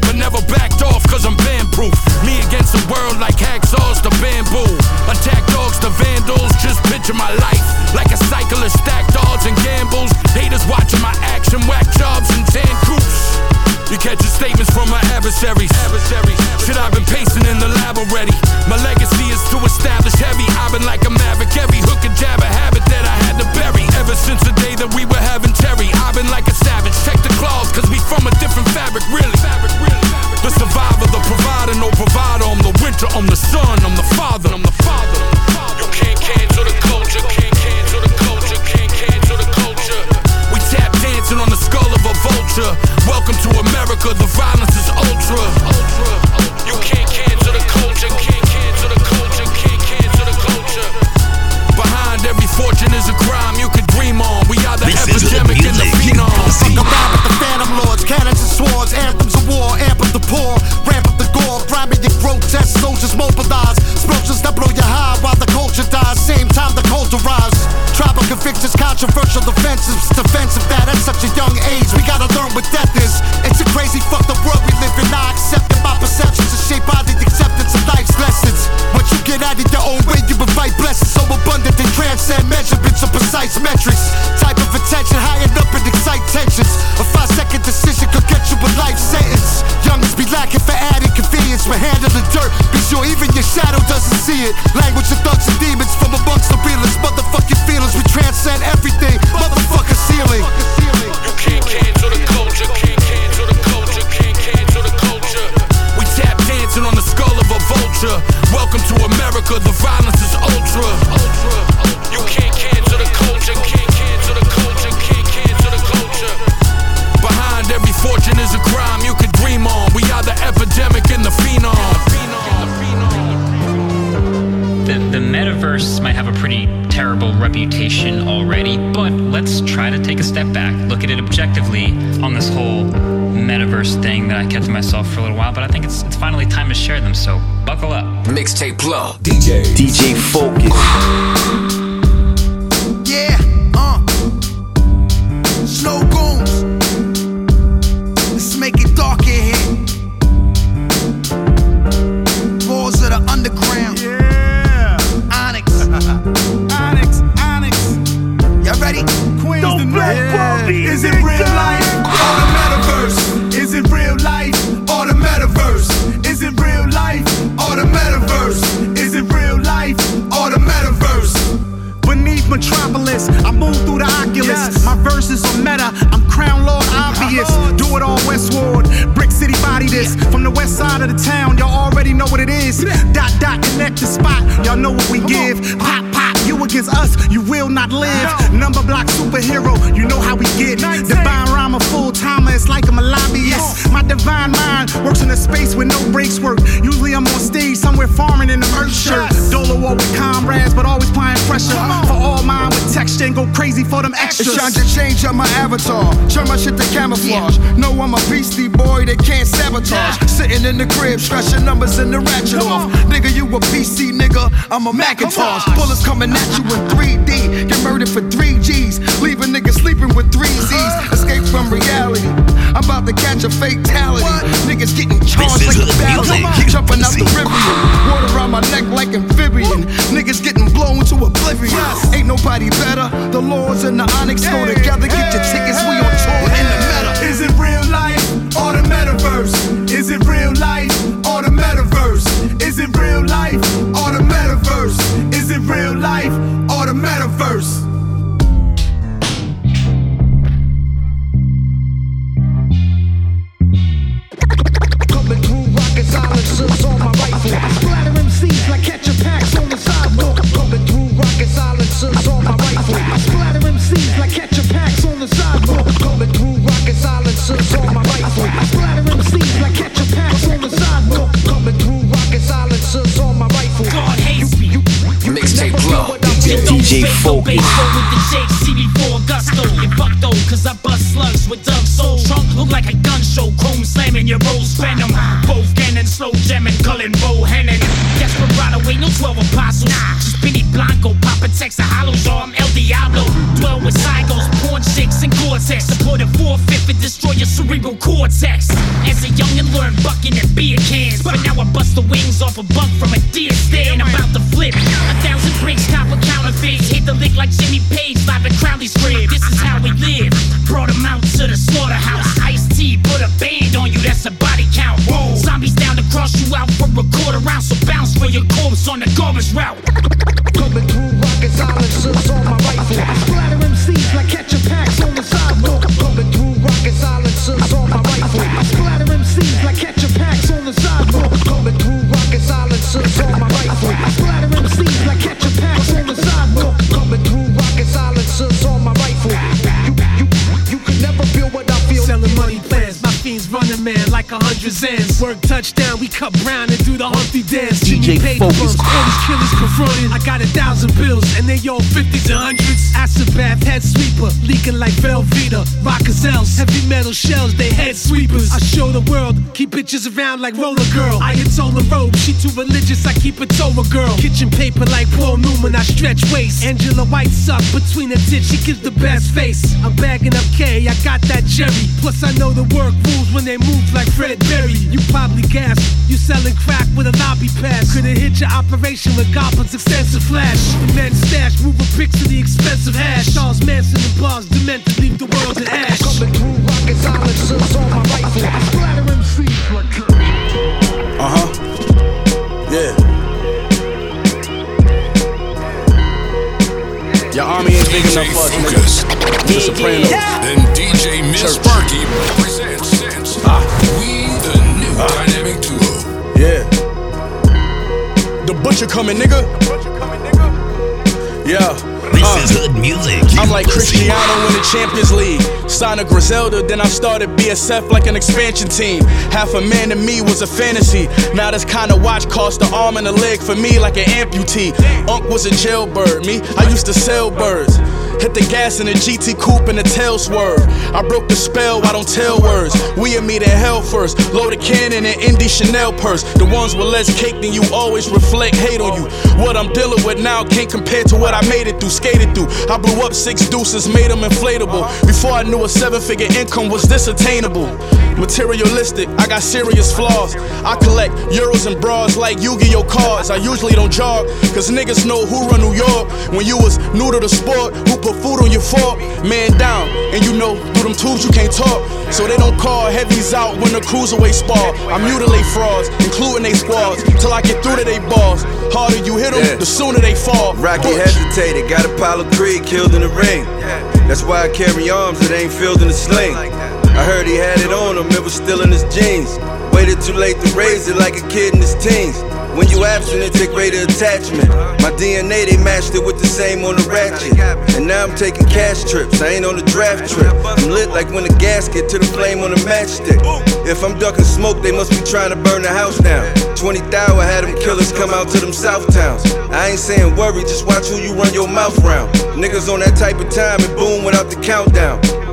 Speaker 23: see it. Language of thugs and demons from amongst
Speaker 15: bunch Number block superhero, you know how we get. Divine rhyme, a full timer, it's like I'm a lobbyist. My divine mind works in a space where no breaks work. Usually I'm on stage somewhere farming in an earth shirt. Dolo war with comrades, but always applying pressure. For all mine with texture and go crazy for them extras.
Speaker 3: It's time to change up my avatar, turn my shit to camouflage. Yeah. No, I'm a beastie boy that can't sabotage. Sitting in the crib, stretching numbers in the ratchet off. Nigga, you a PC nigga, I'm a Macintosh. Bullets coming at you in 3D, get murdered for three G's, leaving niggas sleeping with three Z's. Escape from reality. I'm about to catch a fatality. What? Niggas getting charged like a
Speaker 22: battle.
Speaker 3: Jumping out the river. Water around my neck like amphibian. Niggas getting blown to oblivion. Yes. Ain't nobody better. The lords and the onyx hey, go together. Hey, Get your tickets. Hey, we on tour in the meta.
Speaker 23: Is it real life or the metaverse? Is it real life or the metaverse? Is it real life or the metaverse? Is it real life?
Speaker 15: DJ Focuz. with the Jake,
Speaker 2: CB4,
Speaker 15: gusto.
Speaker 22: Fucked
Speaker 15: though, cause
Speaker 22: I
Speaker 15: bust slugs with Doug Soul. Trunk look like a gun show, chrome
Speaker 22: slamming your rose venom. Both cannon, slow jamming, culling, bow henning. Desperado ain't no 12 apostles. Just Benny Blanco, Papa Tex, a hollow arm, El Diablo. Dwell with psychos, porn chicks, and Gore-Tex. Support a forfeit and destroy your cerebral cortex. As a young and learn bucking and beer cans. But now I bust the wings off a bunk from a deer stand. About to flip. A thousand bricks, copper Hit the lick like Jimmy Page, live at Crowley's crib. This is how we live. Brought him out to the slaughterhouse. Ice tea, put a band on you, that's a body count. Whoa. Zombies down to cross you out for a quarter round. So bounce for your corpse on the garbage route.
Speaker 24: hundred zans. Work touchdown, we cut brown and do the Humpty dance.
Speaker 25: DJ
Speaker 24: Jimmy paid Focuz. all these killers confronted. I got a thousand bills and they all fifties and hundreds. Acid bath, head sweeper, leaking like Velveeta. Rock gazelles, heavy metal shells, they head sweepers. I show the world, keep bitches around like roller girl. I Ayatollah robe, she too religious, I keep it Torah girl. Kitchen paper like Paul Newman, I stretch waist. Angela White suck between her tits, she gives the best face. I'm bagging up K, I got that Jerry. Plus I know the work rules when they move like Fred Berry. You probably gas, you selling crack with a lobby pass. Could've hit your operation with Goblin's extensive flash. The men stash, moving bricks to the expensive hash. Charles Manson and bars, demented, leave the world in ash.
Speaker 3: Coming through rocket silencers on my rifle. Splatter MCs like
Speaker 25: Uh huh. Yeah. Your army ain't big enough for us, nigga. The Sopranos.
Speaker 8: Then DJ Miss Sparky presents Sense. We the new dynamic duo.
Speaker 25: Yeah. The butcher coming, nigga. Yeah.
Speaker 16: This uh, is hood music.
Speaker 25: I'm like Cristiano in the Champions League. Signed a Griselda, then I started BSF like an expansion team. Half a man to me was a fantasy. Now this kind of watch cost an arm and a leg for me like an amputee. Unc was a jailbird, me, I used to sell birds. Hit the gas in a GT coupe and a tail swerve. I broke the spell, I don't tell words. We and meet in hell first. Load a cannon and Indy Chanel purse. The ones with less cake than you always reflect hate on you. What I'm dealing with now can't compare to what I made it through, skated through. I blew up six deuces, made them inflatable. Before I knew a seven figure income was this attainable. Materialistic, I got serious flaws. I collect euros and bras like Yu Gi Oh cards. I usually don't jog, cause niggas know who run New York. When you was new to the sport, who put food on your fork? Man down, and you know through them tubes you can't talk. So they don't call heavies out when the cruiserweight spar. I mutilate frauds, including they squads, till I get through to they balls. Harder you hit them,
Speaker 26: Yeah.
Speaker 25: the sooner they fall.
Speaker 26: Rocky
Speaker 25: Butch.
Speaker 26: hesitated, got Apollo Creed killed in the ring. That's why I carry arms that ain't filled in a sling. I heard he had it on him, it was still in his jeans. Waited too late to raise it like a kid in his teens. When you absent, it take greater attachment. My DNA, they matched it with the same on the ratchet. And now I'm taking cash trips, I ain't on the draft trip. I'm lit like when a gasket to the flame on a matchstick. If I'm ducking smoke, they must be trying to burn the house down. 20 thou, I had them killers come out to them South towns. I ain't saying worry, just watch who you run your mouth round. Niggas on that type of time and boom without the countdown.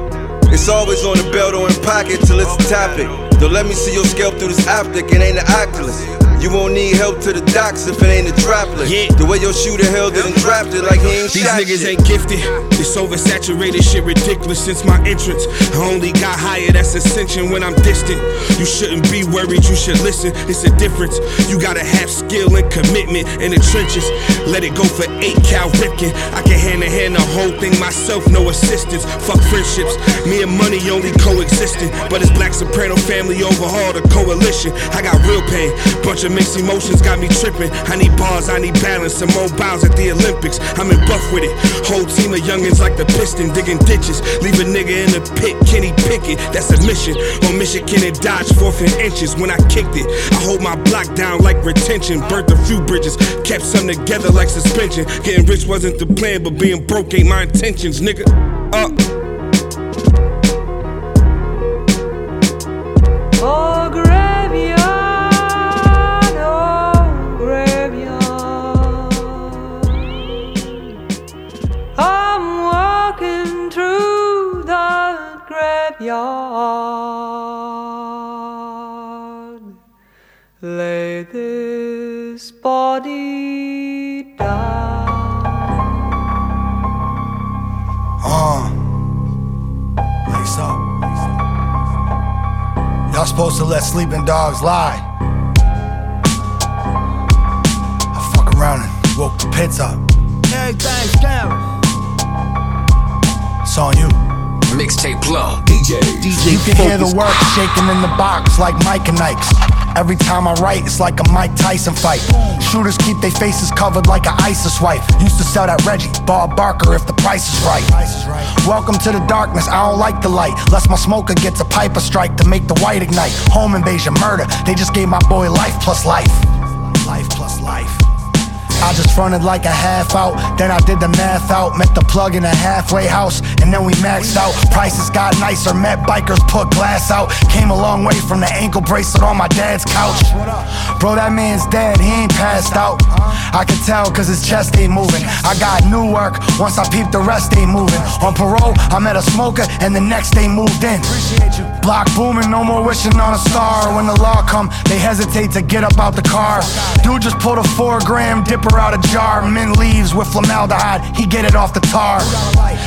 Speaker 26: It's always on the belt or in pocket till it's a topic. Don't let me see your scalp through this optic, it ain't the Oculus. You won't need help to the docks if it ain't a droplet. The way your shooter held it and dropped it like he ain't
Speaker 27: These
Speaker 26: shot
Speaker 27: niggas
Speaker 26: shit.
Speaker 27: ain't gifted. This oversaturated shit ridiculous since my entrance. I only got higher, that's ascension when I'm distant. You shouldn't be worried, you should listen. It's a difference. You gotta have skill and commitment in the trenches. Let it go for eight Cal Ripken. I can hand to hand the whole thing myself, no assistance. Fuck friendships. Me and money only coexisting. But it's Black Soprano family overhaul the coalition. I got real pain. Bunch of mixed emotions got me tripping. I need bars, I need balance. Simone Biles at the Olympics. I'm in buff with it. Whole team of youngins like the piston, digging ditches. Leave a nigga in the pit, Kenny Pickett. That's a mission. On Michigan and Dodge, and inches. When I kicked it, I hold my block down like retention. Burnt a few bridges, kept some together like suspension. Getting rich wasn't the plan, but being broke ain't my intentions, nigga. Uh.
Speaker 16: Y'all supposed to let sleeping dogs lie. I fuck around and woke the pits up.
Speaker 23: Everything's down.
Speaker 16: It's on you.
Speaker 2: Mixtape plug. DJ.
Speaker 16: You can hear the work shaking in the box like Mike and Ike's. Every time I write, it's like a Mike Tyson fight. Shooters keep their faces covered like an ISIS wife. Used to sell that Reggie, Bob Barker if the price is right. Welcome to the darkness, I don't like the light. Lest my smoker gets a piper strike to make the white ignite. Home invasion, murder. They just gave my boy life plus life. Life plus life. I just fronted like a half out, then I did the math out. Met the plug in a halfway house, and then we maxed out. Prices got nicer, met bikers, put glass out. Came a long way from the ankle bracelet on my dad's couch. Bro, that man's dead, he ain't passed out. I can tell cause his chest ain't moving. I got new work, once I peeped the rest ain't moving. On parole, I met a smoker, and the next day moved in. Block booming, no more wishing on a star. When the law come, they hesitate to get up out the car. Dude just pulled a four gram dipper out a jar. Mint leaves with formaldehyde, he get it off the tar.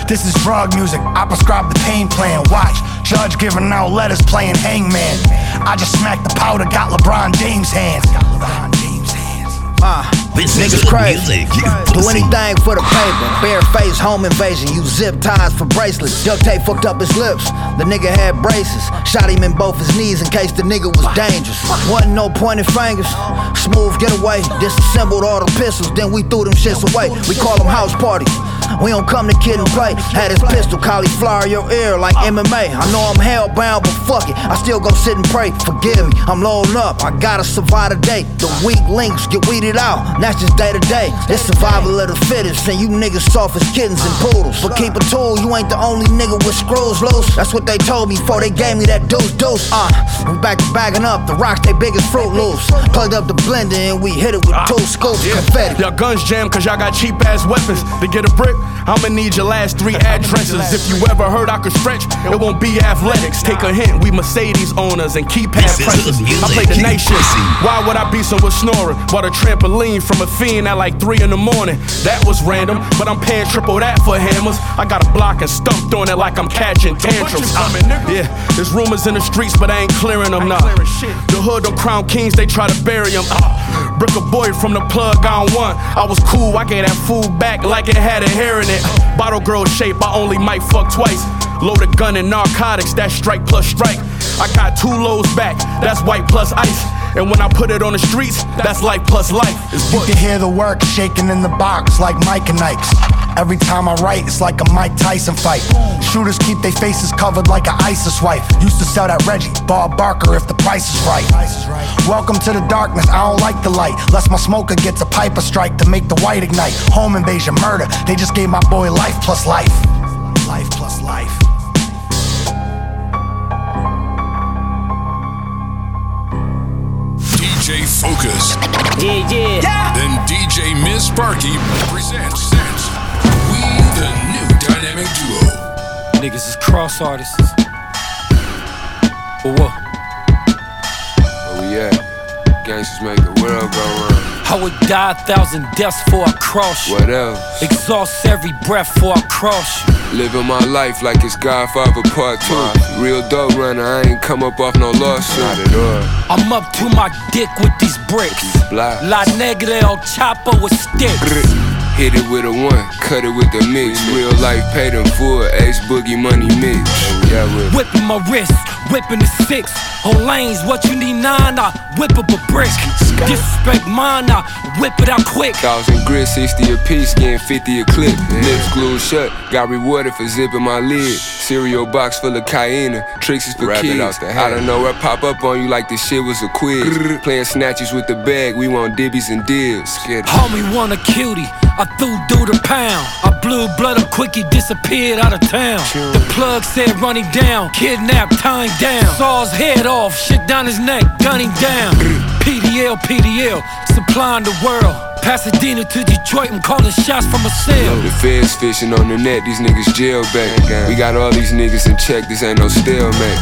Speaker 16: This is drug music, I prescribe the pain plan. Watch, judge giving out letters playing hangman. I just smacked the powder, got LeBron James hands.
Speaker 23: Uh, niggas crazy. Do anything for the paper. Bare face, home invasion. Use zip ties for bracelets. Duct tape fucked up his lips. The nigga had braces. Shot him in both his knees in case the nigga was dangerous. Wasn't no pointed fingers. Smooth getaway. Disassembled all the pistols. Then we threw them shits away. We call them house parties. We don't come to kid and play. Had his pistol cauliflower your ear like MMA. I know I'm hellbound, but fuck it. I still go sit and pray. Forgive me, I'm loading up. I gotta survive the day. The weak links get weeded out. That's just day to day. It's survival of the fittest. And you niggas soft as kittens and poodles. But keep a tool, you ain't the only nigga with screws loose. That's what they told me before they gave me that dose dose. Uh, we back to bagging up. The rocks, they biggest fruit loose. Plugged up the blender and we hit it with two scoops. Confetti.
Speaker 25: Y'all guns jam cause y'all got cheap ass weapons. To get a brick, I'ma need your last three addresses. If you ever heard I could stretch, it won't be athletics. Take a hint, we Mercedes owners and keypad
Speaker 3: This is music
Speaker 25: I play the
Speaker 3: you
Speaker 25: night shift. Why would I be somewhere snoring? Bought a trampoline from a fiend at like 3 in the morning. That was random, but I'm paying triple that for hammers. I got a block and stumped on it like I'm catching tantrums. Uh, yeah, there's rumors in the streets, but I ain't clearing them now. The hood, them crown kings, they try to bury them. Uh, brick a boy from the plug on one. I was cool, I gave that food back like it had a hair in it. Bottle girl shape, I only might fuck twice. Loaded gun and narcotics, that's strike plus strike. I got two lows back, that's white plus ice. And when I put it on the streets, that's life plus life. It's
Speaker 16: You can hear the work shaking in the box like Mike and Ike's. Every time I write, it's like a Mike Tyson fight. Shooters keep their faces covered like an ISIS wife. Used to sell that Reggie, Bob Barker if the price is right. Welcome to the darkness, I don't like the light. Lest my smoker gets a piper strike to make the white ignite. Home invasion, murder. They just gave my boy life plus life. Life plus life.
Speaker 8: DJ Focuz.
Speaker 3: Yeah, yeah.
Speaker 8: Then DJ Miss Sparky presents We the New Dynamic Duo.
Speaker 28: Niggas is cross artists. But what?
Speaker 29: Where we at? Gangsters make the world go round.
Speaker 28: I would die a thousand deaths before I cross you.
Speaker 29: What else?
Speaker 28: Exhaust every breath before I cross you.
Speaker 29: Living my life like it's Godfather Part 2. Real dope runner, I ain't come up off no lawsuit. Not at all.
Speaker 28: I'm up to my dick with these bricks.
Speaker 29: Black.
Speaker 28: La Negra El Chapo with sticks.
Speaker 29: Hit it with a one, cut it with a mix. Real life paid in full, Ace Boogie Money mix. Oh, yeah, with
Speaker 28: Whipping my wrist, whipping the six. Whole lanes, what you need nine, I whip up a brick. Disrespect mine, I whip it out quick.
Speaker 29: Thousand grits, 60 a piece, getting 50 a clip. Lips glued shut, got rewarded for zipping my lid. Cereal box full of cayenne, tricks is for
Speaker 30: Wrap it
Speaker 29: kids.
Speaker 30: out the
Speaker 29: I don't know, I pop up on you like this shit was a quiz. Playing snatches with the bag, we want dibbies and dibs. Scared
Speaker 28: Homie want a cutie, I threw dude a pound. I blew blood up quick, he disappeared out of town. The plug said run him down, kidnapped, tie him down. Saw his head off, shit down his neck, gun him down. PDL, PDL, supplying the world. Pasadena to Detroit, I'm calling shots from a cell.
Speaker 29: The feds fishing on the net, these niggas jailbait. We got all these niggas in check, this ain't no stalemate.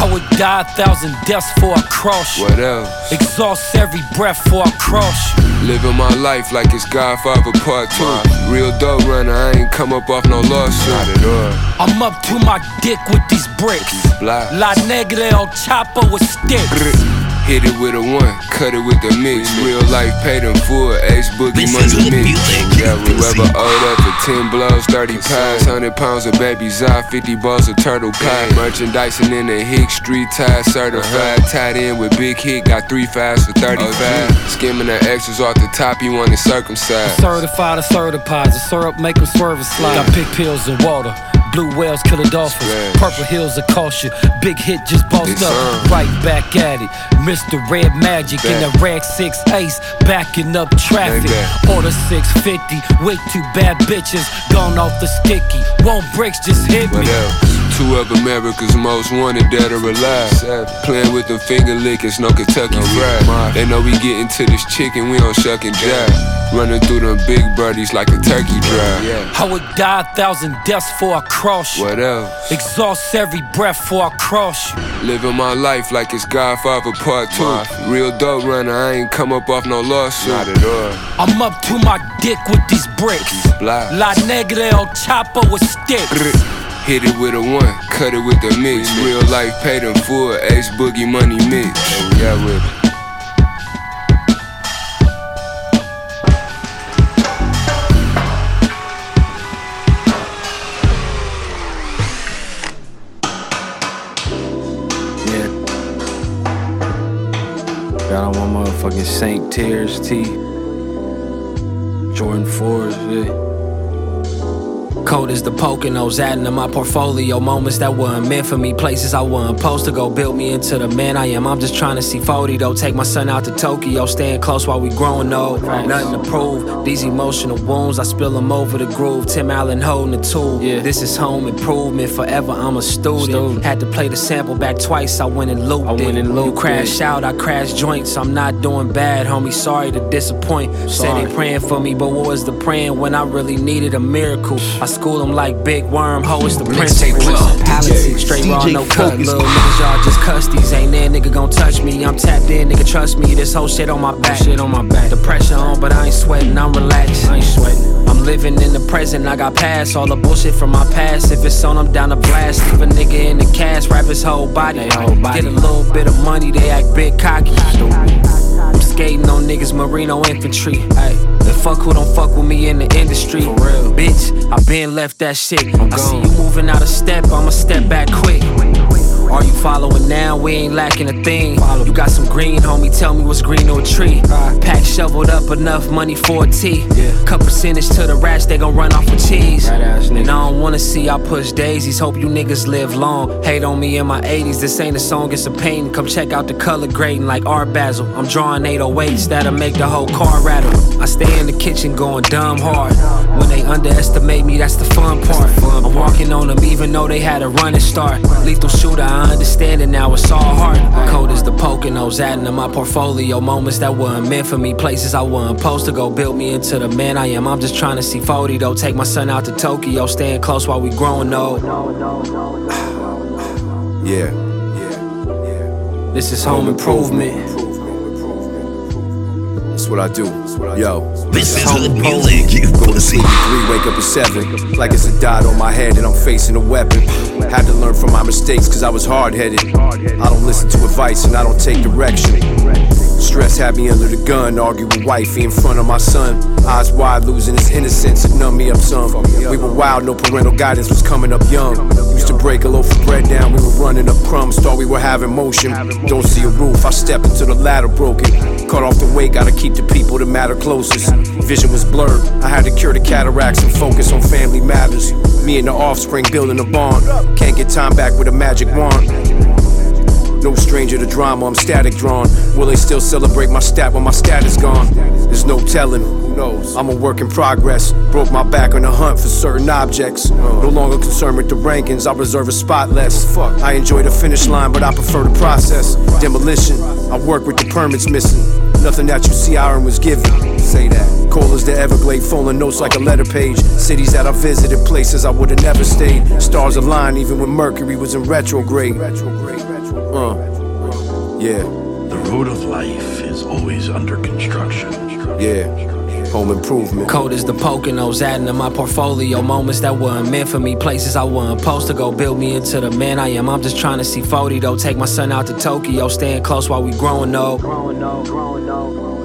Speaker 28: I would die a thousand deaths for I cross you.
Speaker 29: What else?
Speaker 28: Exhaust every breath for I cross you.
Speaker 29: Living my life like it's Godfather Part 2. Real dope runner, I ain't come up off no lawsuit. Not at all.
Speaker 28: I'm up to my dick with these bricks.
Speaker 29: Black.
Speaker 28: La Negra El Chapo with sticks.
Speaker 29: Hit it with a one, cut it with the mix. Real life paid in full, Ace Boogie
Speaker 3: This
Speaker 29: money
Speaker 3: is the
Speaker 29: mix.
Speaker 3: music
Speaker 29: Yeah,
Speaker 3: you
Speaker 29: we ever owed up for 10 blows, 30 pies, 100 pounds of baby Zai, 50 balls of turtle pie. Merchandising in the Hick Street tie certified. Uh-huh. Tied in with Big Hit, got three fives for 35. Skimming the extras off the top, he wanted circumcised.
Speaker 28: Certified, certified. The syrup make 'em swerve and slide. Got pig pills and water. Blue whales kill the dolphins. Purple hills cost you. Big hit just bossed
Speaker 29: It's
Speaker 28: up. Right back at it. Mr. Red Magic in the Rag 6 Ace. Backing up traffic. Order 650. Way too bad bitches. Gone off the sticky. Won't bricks just hit me.
Speaker 29: What else? Two of America's most wanted, dead or alive. Playing with them finger lickers, no Kentucky fried. They know we get to this chicken, we don't shuck and jive. Running through them big birdies like a turkey drive.
Speaker 28: I would die a thousand deaths for I cross you.
Speaker 29: What else?
Speaker 28: Exhaust every breath for I cross you.
Speaker 29: Living my life like it's Godfather Part 2. Real dope runner, I ain't come up off no lawsuit. Not at all.
Speaker 28: I'm up to my dick with these bricks.
Speaker 29: Black.
Speaker 28: La Negra El Chapo with sticks.
Speaker 29: Hit it with a one, cut it with the mix. Real life paid in full, Ace Boogie money mix. Yeah, we out with it.
Speaker 25: Yeah. Got on my motherfucking Saint Tears tee. Jordan 4s, yeah.
Speaker 12: Cold as the Poconos, adding to my portfolio. Moments that weren't meant for me, places I wasn't supposed to go. Build me into the man I am. I'm just trying to see 40 though. Take my son out to Tokyo, staying close while we growing old. Nothing to prove. These emotional wounds, I spill them over the groove. Tim Allen holding the tool. Yeah. This is home improvement. Forever I'm a student. Had to play the sample back twice. I went and looped
Speaker 25: I went
Speaker 12: it.
Speaker 25: and
Speaker 12: you
Speaker 25: looped
Speaker 12: crash
Speaker 25: it.
Speaker 12: out, I crash joints. I'm not doing bad, homie. Sorry to disappoint.
Speaker 25: Sorry.
Speaker 12: they praying for me, but what was the praying when I really needed a miracle? I school them like Big Worm, ho, it's the principle. It's palate, straight raw, no cut. Little niggas, y'all just cuss these. Ain't that nigga gon' touch me? I'm tapped in, nigga, trust me. This whole shit on my back. Shit on my back. The pressure on, but I ain't sweating, I'm relaxed. I ain't sweating. I'm living in the present, I got past all the bullshit from my past. If it's on, I'm down to blast. Leave a nigga in the cast, rap his whole body. Get a little bit of money, they act big cocky. I'm skating on niggas, Marino infantry. Ay, the fuck who don't fuck with me in the industry. For real. Bitch, I been left that shit. I see you moving out of step, I'ma step back quick. Are you following now? We ain't lacking a thing. You got some green, homie. Tell me what's green or a tree. Pack shoveled up enough money for a a T. Cut percentage to the rats, they gon' run off with cheese. And I don't wanna see I push daisies. Hope you niggas live long. Hate on me in my 80s. This ain't a song, it's a painting. Come check out the color grading like Art Basel. I'm drawing 808s that'll make the whole car rattle. I stay in the kitchen going dumb hard. When they underestimate me, that's the fun part. I'm walking on them even though they had a running start. Lethal shooter, I understand it now, it's all hard. Cold as the Poconos, adding to my portfolio. Moments that weren't meant for me, places I wasn't supposed to go. Build me into the man I am. I'm just trying to see 40 though. Take my son out to Tokyo, staying close while we growing old.
Speaker 10: Yeah.
Speaker 12: Yeah this is home improvement.
Speaker 10: That's what I do. Yo.
Speaker 3: This is the music you
Speaker 10: Go to sleep at three, wake up at seven. Like it's a dot on my head and I'm facing a weapon. Had to learn from my mistakes cause I was hard headed. I don't listen to advice and I don't take direction. Stress had me under the gun, argue with wifey in front of my son. Eyes wide, losing his innocence, it numbed me up some. We were wild, no parental guidance was coming up young. Used to break a loaf of bread down, we were running up crumbs, thought we were having motion. Don't see a roof, I step into the ladder broken. Cut off the weight, gotta keep the people that matter closest. Vision was blurred, I had to cure the cataracts and focus on family matters. Me and the offspring building a bond. Can't get time back with a magic wand. No stranger to drama, I'm static drawn. Will they still celebrate my stat when my status gone? There's no telling. Who knows? I'm a work in progress. Broke my back on the hunt for certain objects. No longer concerned with the rankings, I reserve a spot less. Fuck, I enjoy the finish line, but I prefer the process. Demolition, I work with the permits missing. Nothing that you see iron was given. Say that. Cold as the Everglade, falling notes like a letter page. Cities that I visited, places I would've never stayed. Stars aligned even when Mercury was in retrograde. Uh, yeah.
Speaker 31: The road of life is always under construction.
Speaker 10: Yeah. Home improvement.
Speaker 12: Cold as the Poconos, adding to my portfolio. Moments that weren't meant for me, places I wasn't supposed to go. Build me into the man I am. I'm just trying to see 40 though. Take my son out to Tokyo, staying close while we growing old. Growing old, growing old.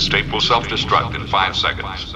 Speaker 32: This state will self-destruct in five seconds.